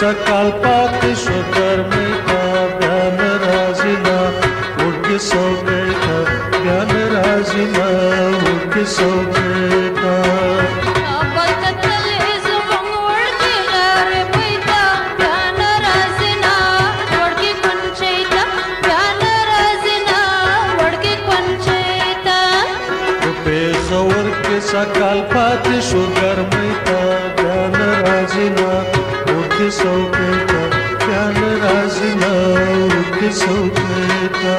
सकाल पाक शुकर में ज्ञान राजिना बेटा ज्ञान राजिना उठ सो बेटा सकाल पाक उठ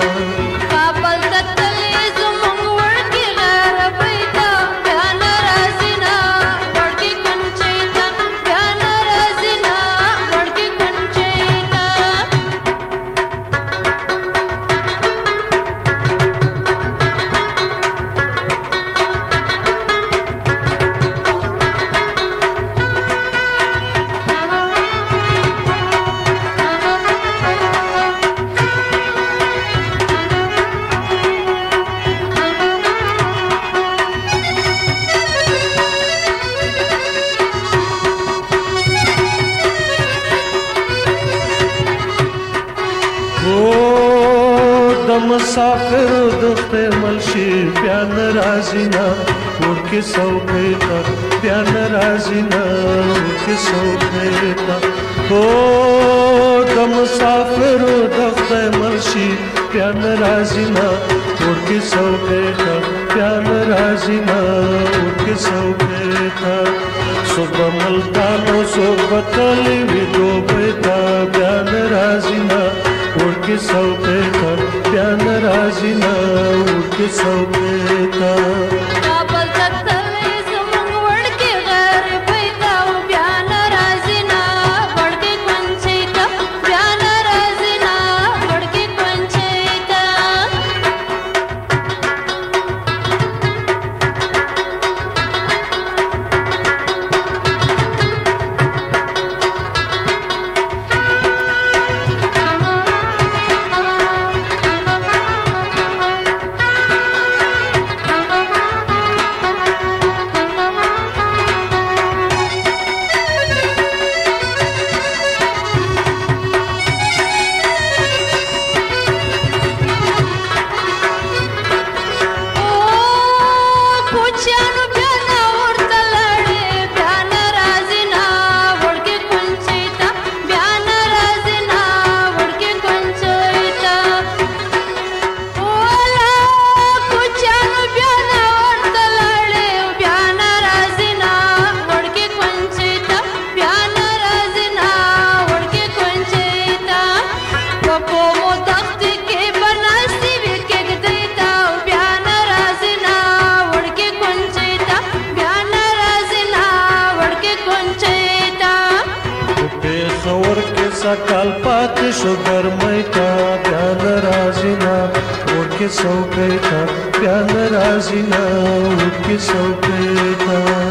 मलशी, प्यान राजिना उनके सौखे का प्यान राजिना उनके सौखे का हो द मुसाफिर दुखते मलशी, प्यान राजिना उनके सौखे का प्यान राजिना उनके सौखे का सुबह मलकानो सुबह तली विदो बेटा प्यान राजिना उनके सौखे का प्यान राजिना। ਸੋਵੇਤਾ उनके सौखे का सकाल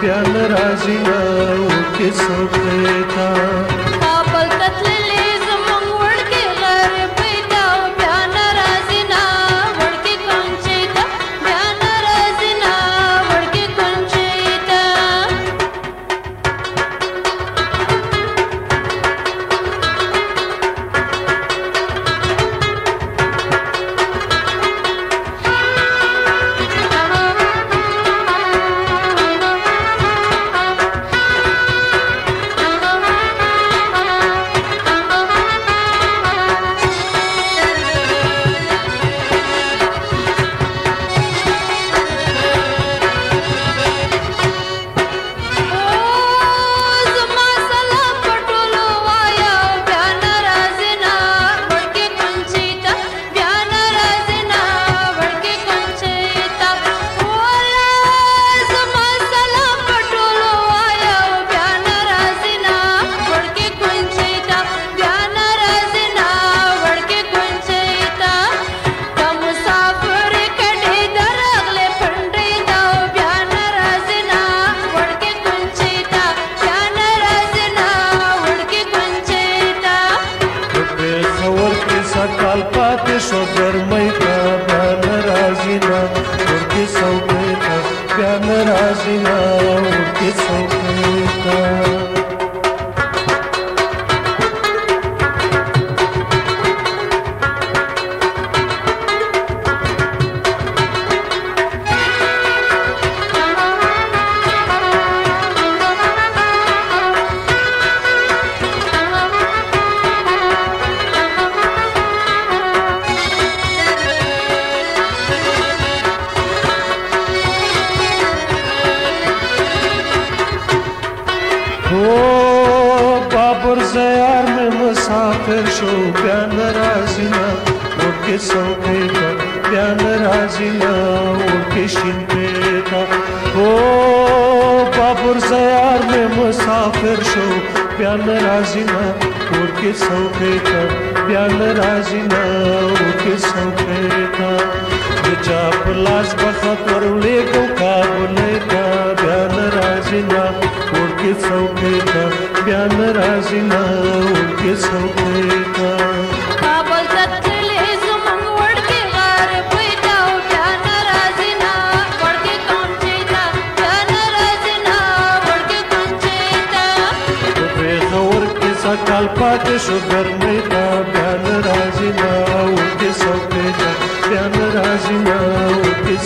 प्यान राजिना उनके सौखे का हो बाबर जयार में मुसाफिर शो प्यान राजिना उनके सौके का प्यान राजिना उनके शिंपे का हो बाबर जयार में मुसाफिर शो प्यान राजिना उनके सौके का प्यान राजिना उनके सौके का जा पलाश बखतर ले को काबले वडके कांचेता बेखौर के। सकाल पाट शुगर में का प्यान राजिना उनके सौके का। प्यान राजिना उनके